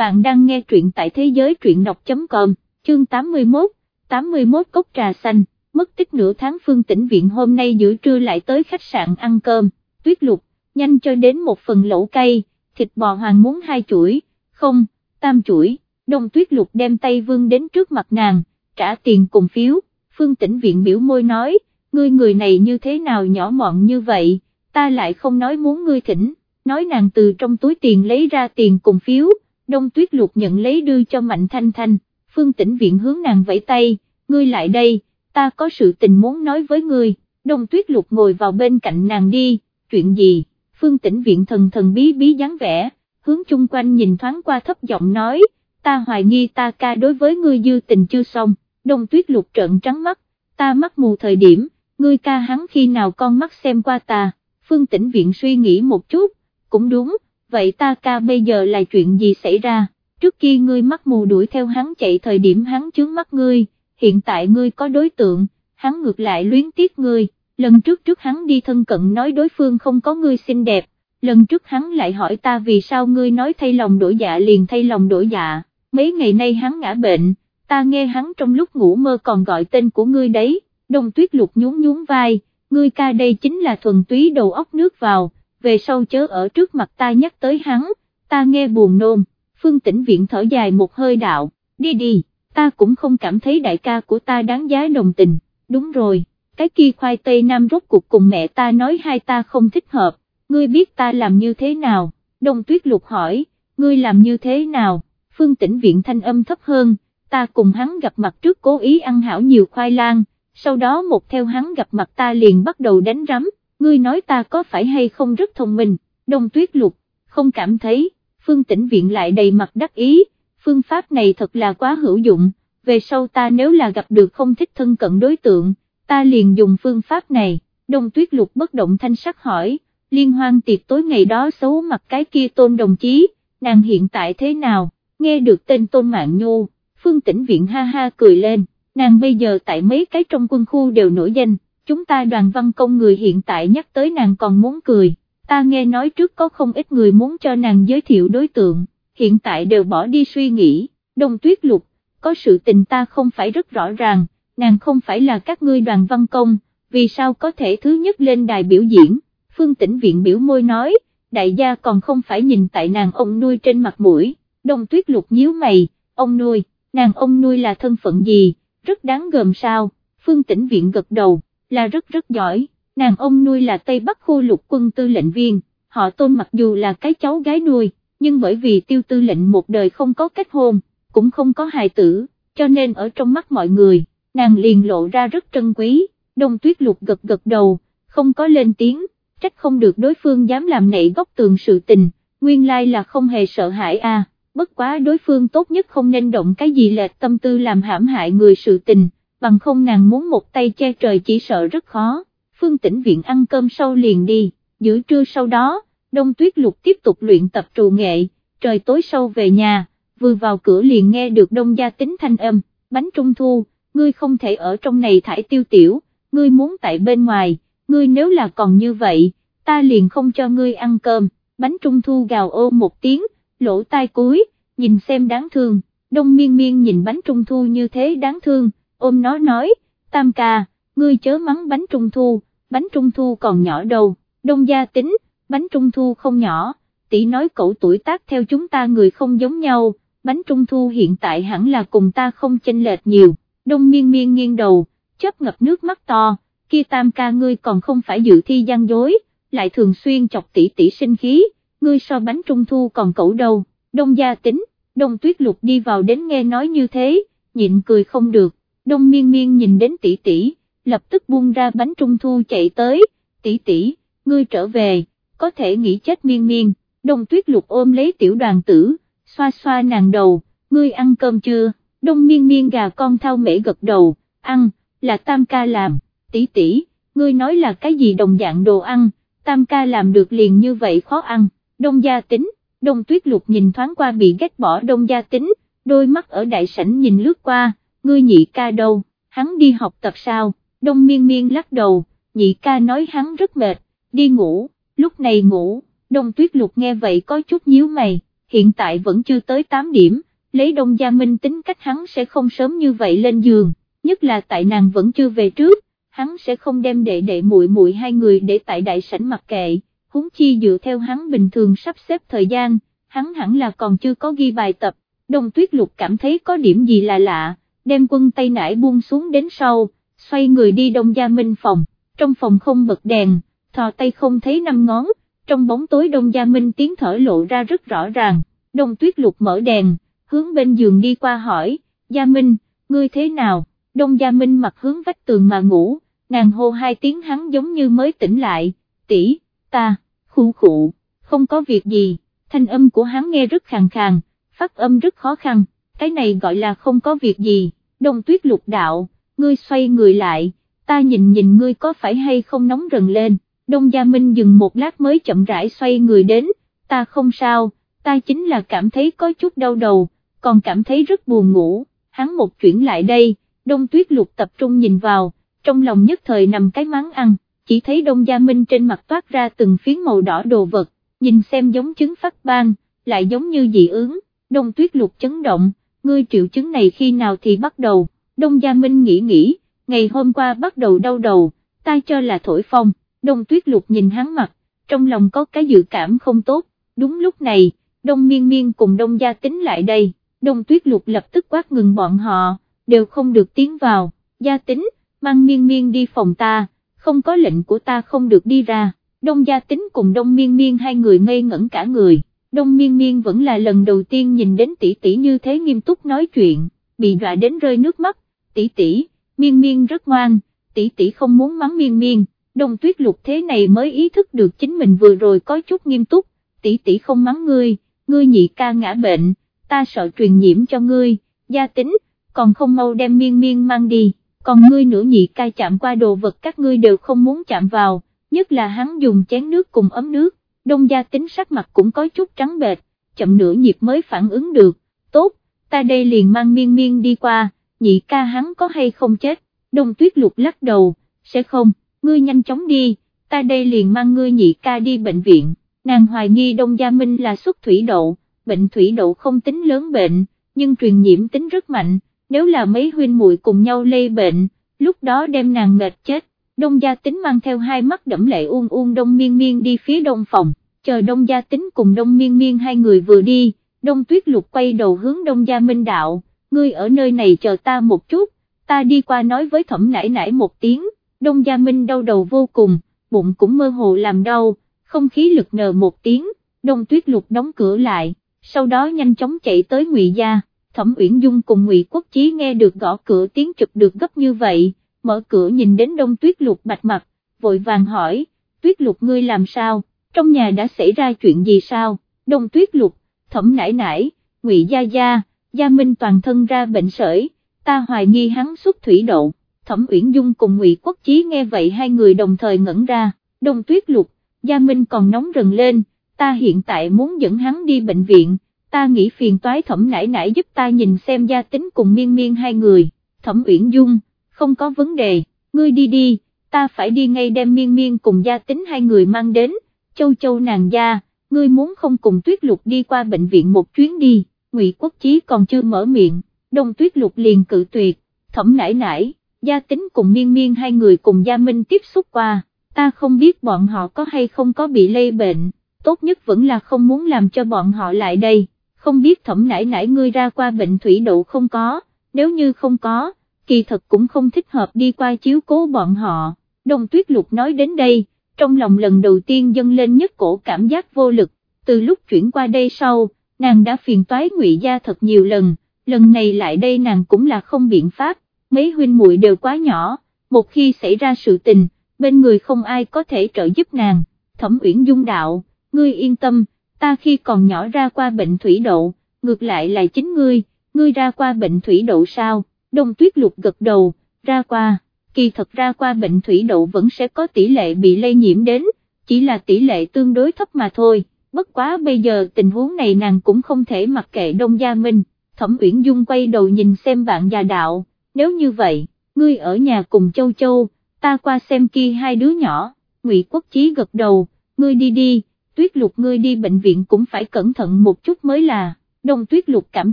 bạn đang nghe truyện tại thế giới truyện đọc.com, chương 81, 81 cốc trà xanh, mất tích nửa tháng phương tĩnh viện hôm nay giữa trưa lại tới khách sạn ăn cơm, tuyết lục, nhanh cho đến một phần lẩu cây, thịt bò hoàng muốn hai chuỗi, không, tam chuỗi, đông tuyết lục đem tay vương đến trước mặt nàng, trả tiền cùng phiếu, phương tĩnh viện biểu môi nói, ngươi người này như thế nào nhỏ mọn như vậy, ta lại không nói muốn ngươi thỉnh, nói nàng từ trong túi tiền lấy ra tiền cùng phiếu, đông tuyết lục nhận lấy đưa cho mạnh thanh thanh, phương tĩnh viện hướng nàng vẫy tay, ngươi lại đây, ta có sự tình muốn nói với ngươi, đông tuyết lục ngồi vào bên cạnh nàng đi, chuyện gì, phương tĩnh viện thần thần bí bí dáng vẻ, hướng chung quanh nhìn thoáng qua thấp giọng nói, ta hoài nghi ta ca đối với ngươi dư tình chưa xong, đông tuyết lục trợn trắng mắt, ta mắt mù thời điểm, ngươi ca hắn khi nào con mắt xem qua ta, phương tĩnh viện suy nghĩ một chút, cũng đúng, vậy ta ca bây giờ là chuyện gì xảy ra, trước khi ngươi mắt mù đuổi theo hắn chạy thời điểm hắn chướng mắt ngươi, hiện tại ngươi có đối tượng, hắn ngược lại luyến tiếc ngươi, lần trước trước hắn đi thân cận nói đối phương không có ngươi xinh đẹp, lần trước hắn lại hỏi ta vì sao ngươi nói thay lòng đổi dạ liền thay lòng đổi dạ, mấy ngày nay hắn ngã bệnh, ta nghe hắn trong lúc ngủ mơ còn gọi tên của ngươi đấy, đồng tuyết lục nhún nhún vai, ngươi ca đây chính là thuần túy đầu óc nước vào, về sau chớ ở trước mặt ta nhắc tới hắn, ta nghe buồn nôn, phương tĩnh viện thở dài một hơi đạo, đi đi, ta cũng không cảm thấy đại ca của ta đáng giá đồng tình, đúng rồi, cái kia khoai tây nam rốt cuộc cùng mẹ ta nói hai ta không thích hợp, ngươi biết ta làm như thế nào, đông tuyết lục hỏi, ngươi làm như thế nào, phương tĩnh viện thanh âm thấp hơn, ta cùng hắn gặp mặt trước cố ý ăn hảo nhiều khoai lang, sau đó một theo hắn gặp mặt ta liền bắt đầu đánh rắm, ngươi nói ta có phải hay không rất thông minh, đông tuyết lục, không cảm thấy, phương tĩnh viện lại đầy mặt đắc ý, phương pháp này thật là quá hữu dụng, về sau ta nếu là gặp được không thích thân cận đối tượng, ta liền dùng phương pháp này, đông tuyết lục bất động thanh sắc hỏi, liên hoan tiệc tối ngày đó xấu mặt cái kia tôn đồng chí, nàng hiện tại thế nào, nghe được tên tôn mạng nhô, phương tĩnh viện ha ha cười lên, nàng bây giờ tại mấy cái trong quân khu đều nổi danh chúng ta đoàn văn công người hiện tại nhắc tới nàng còn muốn cười, ta nghe nói trước có không ít người muốn cho nàng giới thiệu đối tượng, hiện tại đều bỏ đi suy nghĩ, đồng tuyết lục, có sự tình ta không phải rất rõ ràng, nàng không phải là các ngươi đoàn văn công, vì sao có thể thứ nhất lên đài biểu diễn, phương tĩnh viện biểu môi nói, đại gia còn không phải nhìn tại nàng ông nuôi trên mặt mũi, đồng tuyết lục nhíu mày, ông nuôi, nàng ông nuôi là thân phận gì, rất đáng gờm sao, phương tĩnh viện gật đầu là rất rất giỏi, nàng ông nuôi là Tây Bắc khu lục quân tư lệnh viên, họ tôn mặc dù là cái cháu gái nuôi, nhưng bởi vì tiêu tư lệnh một đời không có kết hôn, cũng không có hài tử, cho nên ở trong mắt mọi người, nàng liền lộ ra rất trân quý, đông tuyết lục gật gật đầu, không có lên tiếng, trách không được đối phương dám làm nảy góc tường sự tình, nguyên lai là không hề sợ hãi a. bất quá đối phương tốt nhất không nên động cái gì lệch tâm tư làm hãm hại người sự tình bằng không nàng muốn một tay che trời chỉ sợ rất khó, phương tĩnh viện ăn cơm sau liền đi, giữa trưa sau đó, đông tuyết lục tiếp tục luyện tập trù nghệ, trời tối sâu về nhà, vừa vào cửa liền nghe được đông gia tính thanh âm, bánh trung thu, ngươi không thể ở trong này thải tiêu tiểu, ngươi muốn tại bên ngoài, ngươi nếu là còn như vậy, ta liền không cho ngươi ăn cơm, bánh trung thu gào ô một tiếng, lỗ tai cuối, nhìn xem đáng thương, đông miên miên nhìn bánh trung thu như thế đáng thương, ôm nó nói, tam ca, ngươi chớ mắng bánh trung thu, bánh trung thu còn nhỏ đâu, đông gia tính, bánh trung thu không nhỏ, tỷ nói cậu tuổi tác theo chúng ta người không giống nhau, bánh trung thu hiện tại hẳn là cùng ta không chênh lệch nhiều, đông miên miên nghiêng đầu, chớp ngập nước mắt to, kia tam ca ngươi còn không phải dự thi gian dối, lại thường xuyên chọc tỷ tỷ sinh khí, ngươi so bánh trung thu còn cậu đâu, đông gia tính, đông tuyết lục đi vào đến nghe nói như thế, nhịn cười không được, đông miên miên nhìn đến tỷ tỷ, lập tức buông ra bánh trung thu chạy tới, tỷ tỷ, ngươi trở về, có thể nghĩ chết miên miên, đông tuyết lục ôm lấy tiểu đoàn tử, xoa xoa nàng đầu, ngươi ăn cơm chưa, đông miên miên gà con thao mễ gật đầu, ăn, là tam ca làm, tỷ tỷ, ngươi nói là cái gì đồng dạng đồ ăn, tam ca làm được liền như vậy khó ăn, đông gia tính, đông tuyết lục nhìn thoáng qua bị ghét bỏ đông gia tính, đôi mắt ở đại sảnh nhìn lướt qua, ngươi nhị ca đâu, hắn đi học tập sao, đông miên miên lắc đầu, nhị ca nói hắn rất mệt, đi ngủ, lúc này ngủ, đông tuyết lục nghe vậy có chút nhíu mày, hiện tại vẫn chưa tới 8 điểm, lấy Đông Gia Minh tính cách hắn sẽ không sớm như vậy lên giường, nhất là tại nàng vẫn chưa về trước, hắn sẽ không đem đệ đệ muội muội hai người để tại đại sảnh mặc kệ, huống chi dựa theo hắn bình thường sắp xếp thời gian, hắn hẳn là còn chưa có ghi bài tập, Đông Tuyết Lục cảm thấy có điểm gì là lạ, đem quân tay nải buông xuống đến sau, xoay người đi Đông Gia Minh phòng, trong phòng không bật đèn, thò tay không thấy năm ngón, trong bóng tối Đông Gia Minh tiếng thở lộ ra rất rõ ràng, Đông Tuyết Lục mở đèn, hướng bên giường đi qua hỏi, Gia Minh, ngươi thế nào, Đông Gia Minh mặt hướng vách tường mà ngủ, nàng hô hai tiếng hắn giống như mới tỉnh lại, tỷ, ta, khu khụ, không có việc gì, thanh âm của hắn nghe rất khàn khàn, phát âm rất khó khăn, cái này gọi là không có việc gì, Đông Tuyết Lục đạo, ngươi xoay người lại, ta nhìn nhìn ngươi có phải hay không nóng rần lên. Đông Gia Minh dừng một lát mới chậm rãi xoay người đến, ta không sao, ta chính là cảm thấy có chút đau đầu, còn cảm thấy rất buồn ngủ, hắn một chuyển lại đây, Đông Tuyết Lục tập trung nhìn vào, trong lòng nhất thời nằm cái mắng ăn, chỉ thấy Đông Gia Minh trên mặt toát ra từng phiến màu đỏ đồ vật, nhìn xem giống chứng phát ban, lại giống như dị ứng, Đông Tuyết Lục chấn động, ngươi triệu chứng này khi nào thì bắt đầu, Đông Gia Minh nghĩ nghĩ, ngày hôm qua bắt đầu đau đầu, ta cho là thổi phong. Đông tuyết lục nhìn hắn mặt, trong lòng có cái dự cảm không tốt, đúng lúc này, đông miên miên cùng đông gia tính lại đây, đông tuyết lục lập tức quát ngừng bọn họ, đều không được tiến vào, gia tính, mang miên miên đi phòng ta, không có lệnh của ta không được đi ra, đông gia tính cùng đông miên miên hai người ngây ngẩn cả người, đông miên miên vẫn là lần đầu tiên nhìn đến tỷ tỷ như thế nghiêm túc nói chuyện, bị dọa đến rơi nước mắt, tỷ tỷ, miên miên rất ngoan, tỷ tỷ không muốn mắng miên miên, đông tuyết lục thế này mới ý thức được chính mình vừa rồi có chút nghiêm túc, tỷ tỷ không mắng ngươi, ngươi nhị ca ngã bệnh, ta sợ truyền nhiễm cho ngươi, gia tính, còn không mau đem miên miên mang đi, còn ngươi nữa nhị ca chạm qua đồ vật các ngươi đều không muốn chạm vào, nhất là hắn dùng chén nước cùng ấm nước, đông gia tính sắc mặt cũng có chút trắng bệch, chậm nửa nhịp mới phản ứng được, tốt, ta đây liền mang miên miên đi qua, nhị ca hắn có hay không chết, đông tuyết lục lắc đầu, sẽ không ngươi nhanh chóng đi, ta đây liền mang ngươi nhị ca đi bệnh viện, nàng hoài nghi Đông Gia Minh là xuất thủy đậu, bệnh thủy đậu không tính lớn bệnh, nhưng truyền nhiễm tính rất mạnh, nếu là mấy huynh muội cùng nhau lây bệnh, lúc đó đem nàng mệt chết, Đông Gia Tính mang theo hai mắt đẫm lệ uông uông Đông Miên Miên đi phía đông phòng, chờ Đông Gia Tính cùng Đông Miên Miên hai người vừa đi, Đông Tuyết Lục quay đầu hướng Đông Gia Minh đạo, ngươi ở nơi này chờ ta một chút, ta đi qua nói với thẩm nải nải một tiếng. Đông Gia Minh đau đầu vô cùng, bụng cũng mơ hồ làm đau, không khí lực nờ một tiếng, Đông Tuyết Lục đóng cửa lại, sau đó nhanh chóng chạy tới Ngụy Gia, Thẩm Uyển Dung cùng Ngụy Quốc Chí nghe được gõ cửa tiếng trực được gấp như vậy, mở cửa nhìn đến Đông Tuyết Lục bạch mặt, vội vàng hỏi, Tuyết Lục ngươi làm sao, trong nhà đã xảy ra chuyện gì sao, Đông Tuyết Lục, Thẩm nải nải, Ngụy Gia Gia, Gia Minh toàn thân ra bệnh sởi, ta hoài nghi hắn xuất thủy độ. Thẩm Uyển Dung cùng Ngụy Quốc Chí nghe vậy hai người đồng thời ngẩn ra, đông tuyết lục, Gia Minh còn nóng rần lên, ta hiện tại muốn dẫn hắn đi bệnh viện, ta nghĩ phiền toái thẩm nải nải giúp ta nhìn xem gia tính cùng miên miên hai người, thẩm Uyển Dung, không có vấn đề, ngươi đi đi, ta phải đi ngay đem miên miên cùng gia tính hai người mang đến, châu châu nàng gia, ngươi muốn không cùng tuyết lục đi qua bệnh viện một chuyến đi, Ngụy Quốc Chí còn chưa mở miệng, đông tuyết lục liền cự tuyệt, thẩm nải nải gia tính cùng miên miên hai người cùng gia minh tiếp xúc qua, ta không biết bọn họ có hay không có bị lây bệnh, tốt nhất vẫn là không muốn làm cho bọn họ lại đây, không biết thẩm nải nải ngươi ra qua bệnh thủy đậu không có, nếu như không có, kỳ thật cũng không thích hợp đi qua chiếu cố bọn họ, đồng tuyết lục nói đến đây, trong lòng lần đầu tiên dâng lên nhất cổ cảm giác vô lực, từ lúc chuyển qua đây sau, nàng đã phiền toái ngụy gia thật nhiều lần, lần này lại đây nàng cũng là không biện pháp, mấy huynh muội đều quá nhỏ, một khi xảy ra sự tình, bên người không ai có thể trợ giúp nàng, thẩm uyển dung đạo, ngươi yên tâm, ta khi còn nhỏ ra qua bệnh thủy đậu, ngược lại là chính ngươi, ngươi ra qua bệnh thủy đậu sao, đông tuyết lục gật đầu, ra qua, kỳ thật ra qua bệnh thủy đậu vẫn sẽ có tỷ lệ bị lây nhiễm đến, chỉ là tỷ lệ tương đối thấp mà thôi, bất quá bây giờ tình huống này nàng cũng không thể mặc kệ đông gia minh, thẩm uyển dung quay đầu nhìn xem bạn già đạo, nếu như vậy, ngươi ở nhà cùng châu châu, ta qua xem kia hai đứa nhỏ, Ngụy Quốc Chí gật đầu, ngươi đi đi, tuyết lục ngươi đi bệnh viện cũng phải cẩn thận một chút mới là, đông tuyết lục cảm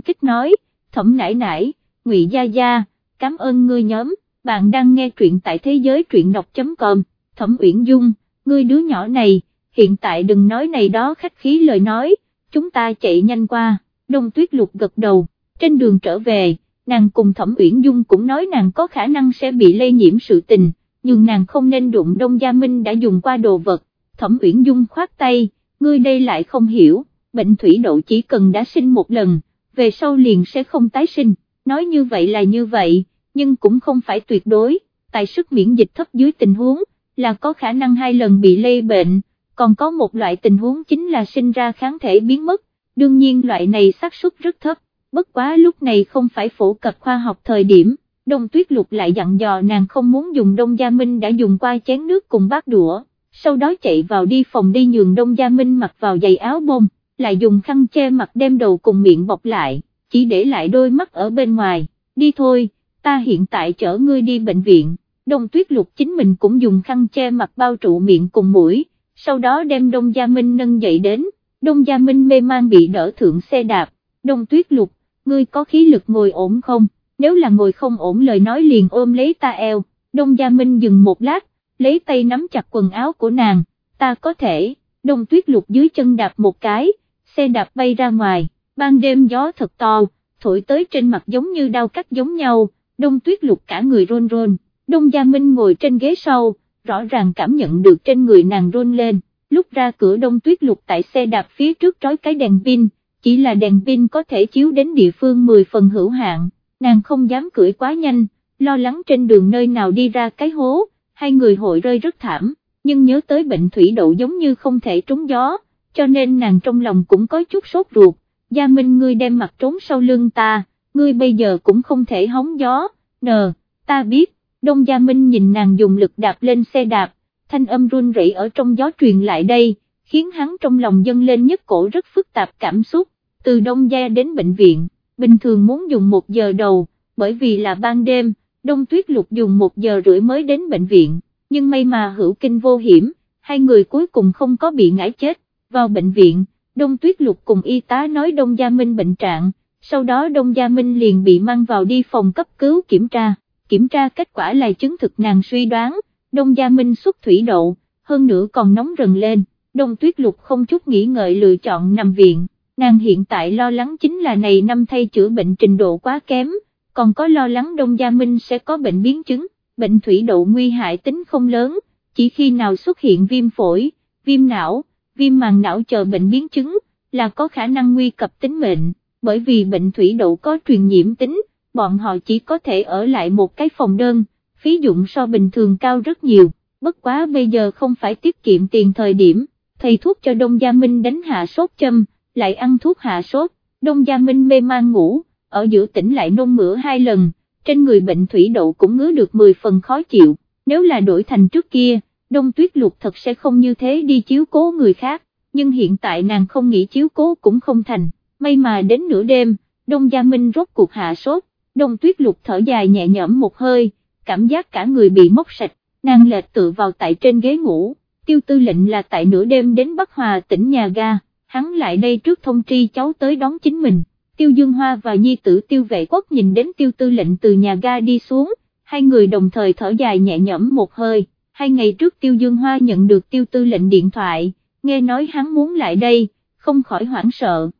kích nói, thẩm nải nải, ngụy Gia Gia, cảm ơn ngươi nhóm, bạn đang nghe truyện tại thế giới truyện đọc.com, thẩm uyển dung, ngươi đứa nhỏ này, hiện tại đừng nói này đó khách khí lời nói, chúng ta chạy nhanh qua, đông tuyết lục gật đầu, trên đường trở về, nàng cùng thẩm uyển dung cũng nói nàng có khả năng sẽ bị lây nhiễm sự tình, nhưng nàng không nên đụng đông gia minh đã dùng qua đồ vật, thẩm uyển dung khoát tay, ngươi đây lại không hiểu, bệnh thủy đậu chỉ cần đã sinh một lần, về sau liền sẽ không tái sinh, nói như vậy là như vậy, nhưng cũng không phải tuyệt đối, tại sức miễn dịch thấp dưới tình huống, là có khả năng hai lần bị lây bệnh, còn có một loại tình huống chính là sinh ra kháng thể biến mất, đương nhiên loại này xác suất rất thấp, bất quá lúc này không phải phổ cập khoa học thời điểm, đông tuyết lục lại dặn dò nàng không muốn dùng đông gia minh đã dùng qua chén nước cùng bát đũa, sau đó chạy vào đi phòng đi nhường đông gia minh mặc vào giày áo bông, lại dùng khăn che mặt đem đầu cùng miệng bọc lại, chỉ để lại đôi mắt ở bên ngoài, đi thôi, ta hiện tại chở ngươi đi bệnh viện, đông tuyết lục chính mình cũng dùng khăn che mặt bao trụ miệng cùng mũi, sau đó đem đông gia minh nâng dậy đến, đông gia minh mê man bị đỡ thượng xe đạp, đông tuyết lục, ngươi có khí lực ngồi ổn không, nếu là ngồi không ổn lời nói liền ôm lấy ta eo, đông gia minh dừng một lát, lấy tay nắm chặt quần áo của nàng, ta có thể, đông tuyết lục dưới chân đạp một cái, xe đạp bay ra ngoài, ban đêm gió thật to, thổi tới trên mặt giống như đau cắt giống nhau, đông tuyết lục cả người rôn rôn, đông gia minh ngồi trên ghế sau, rõ ràng cảm nhận được trên người nàng rôn lên, lúc ra cửa đông tuyết lục tại xe đạp phía trước trói cái đèn pin, chỉ là đèn pin có thể chiếu đến địa phương 10 phần hữu hạn, nàng không dám cưỡi quá nhanh, lo lắng trên đường nơi nào đi ra cái hố, hai người hội rơi rất thảm, nhưng nhớ tới bệnh thủy đậu giống như không thể trúng gió, cho nên nàng trong lòng cũng có chút sốt ruột, Gia Minh ngươi đem mặt trốn sau lưng ta, ngươi bây giờ cũng không thể hóng gió, nờ, ta biết, Đông Gia Minh nhìn nàng dùng lực đạp lên xe đạp, thanh âm run rẩy ở trong gió truyền lại đây, khiến hắn trong lòng dâng lên nhất cổ rất phức tạp cảm xúc, từ Đông Gia đến bệnh viện, bình thường muốn dùng một giờ đầu, bởi vì là ban đêm, Đông Tuyết Lục dùng một giờ rưỡi mới đến bệnh viện, nhưng may mà hữu kinh vô hiểm, hai người cuối cùng không có bị ngã chết, vào bệnh viện, Đông Tuyết Lục cùng y tá nói Đông Gia Minh bệnh trạng, sau đó Đông Gia Minh liền bị mang vào đi phòng cấp cứu kiểm tra, kiểm tra kết quả là chứng thực nàng suy đoán, Đông Gia Minh xuất thủy đậu, hơn nữa còn nóng rần lên, Đông Tuyết Lục không chút nghĩ ngợi lựa chọn nằm viện, nàng hiện tại lo lắng chính là này năm thay chữa bệnh trình độ quá kém, còn có lo lắng Đông Gia Minh sẽ có bệnh biến chứng, bệnh thủy đậu nguy hại tính không lớn, chỉ khi nào xuất hiện viêm phổi, viêm não, viêm màng não chờ bệnh biến chứng, là có khả năng nguy cập tính mệnh, bởi vì bệnh thủy đậu có truyền nhiễm tính, bọn họ chỉ có thể ở lại một cái phòng đơn, phí dụng so bình thường cao rất nhiều, bất quá bây giờ không phải tiết kiệm tiền thời điểm, thầy thuốc cho Đông Gia Minh đánh hạ sốt châm, lại ăn thuốc hạ sốt, Đông Gia Minh mê man ngủ, ở giữa tỉnh lại nôn mửa hai lần, trên người bệnh thủy đậu cũng ngứa được 10 phần khó chịu, nếu là đổi thành trước kia, Đông Tuyết Lục thật sẽ không như thế đi chiếu cố người khác, nhưng hiện tại nàng không nghĩ chiếu cố cũng không thành, may mà đến nửa đêm, Đông Gia Minh rốt cuộc hạ sốt, Đông Tuyết Lục thở dài nhẹ nhõm một hơi, cảm giác cả người bị móc sạch, nàng lệch tự vào tại trên ghế ngủ, tiêu tư lệnh là tại nửa đêm đến Bắc Hòa tỉnh nhà ga, hắn lại đây trước thông tri cháu tới đón chính mình, tiêu dương hoa và nhi tử tiêu vệ quốc nhìn đến tiêu tư lệnh từ nhà ga đi xuống, hai người đồng thời thở dài nhẹ nhõm một hơi hai ngày trước Tiêu Dương Hoa nhận được Tiêu Tư lệnh điện thoại, nghe nói hắn muốn lại đây, không khỏi hoảng sợ.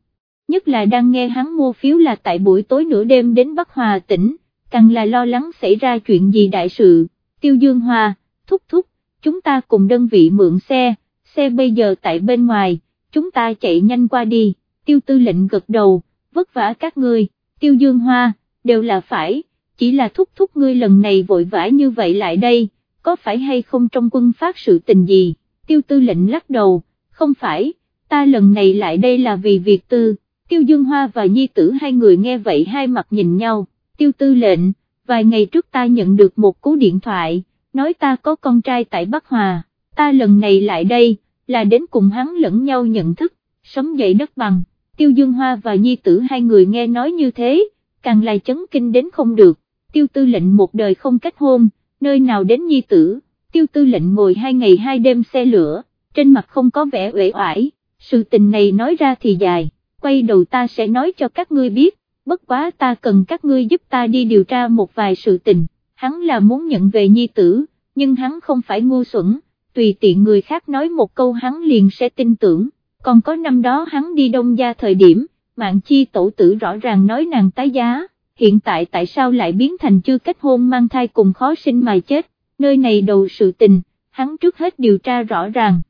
Nhất là đang nghe hắn mua phiếu là tại buổi tối nửa đêm đến Bắc Hòa tỉnh, càng là lo lắng xảy ra chuyện gì đại sự. Tiêu Dương Hoa, thúc thúc, chúng ta cùng đơn vị mượn xe, xe bây giờ tại bên ngoài, chúng ta chạy nhanh qua đi, Tiêu Tư lệnh gật đầu, vất vả các ngươi, Tiêu Dương Hoa, đều là phải, chỉ là thúc thúc ngươi lần này vội vã như vậy lại đây có phải hay không trong quân phát sự tình gì, tiêu tư lệnh lắc đầu, không phải, ta lần này lại đây là vì việc tư, tiêu dương hoa và nhi tử hai người nghe vậy hai mặt nhìn nhau, tiêu tư lệnh, vài ngày trước ta nhận được một cú điện thoại, nói ta có con trai tại Bắc Hòa, ta lần này lại đây, là đến cùng hắn lẫn nhau nhận thức, sống dậy đất bằng, tiêu dương hoa và nhi tử hai người nghe nói như thế, càng lại chấn kinh đến không được, tiêu tư lệnh một đời không kết hôn, nơi nào đến nhi tử, tiêu tư lệnh ngồi hai ngày hai đêm xe lửa, trên mặt không có vẻ uể oải, sự tình này nói ra thì dài, quay đầu ta sẽ nói cho các ngươi biết, bất quá ta cần các ngươi giúp ta đi điều tra một vài sự tình, hắn là muốn nhận về nhi tử, nhưng hắn không phải ngu xuẩn, tùy tiện người khác nói một câu hắn liền sẽ tin tưởng, còn có năm đó hắn đi đông gia thời điểm, mạng chi tổ tử rõ ràng nói nàng tái giá, hiện tại tại sao lại biến thành chưa kết hôn mang thai cùng khó sinh mà chết, nơi này đầu sự tình, hắn trước hết điều tra rõ ràng,